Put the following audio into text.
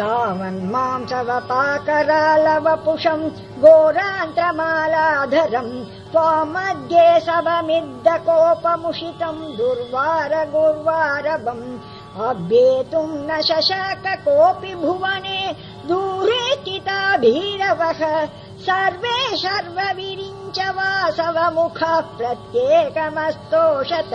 तावन्मां सवपाकरालवपुषम् घोरान्त्रमालाधरम् गोरान्तमालाधरम् त्वा दुर्वार गुर्वारवम् अभ्येतुम् न शशाक कोऽपि भुवने दूरे चिता भीरवः सर्वे शर्वविरिञ्च वासवमुखः प्रत्येकमस्तोषत।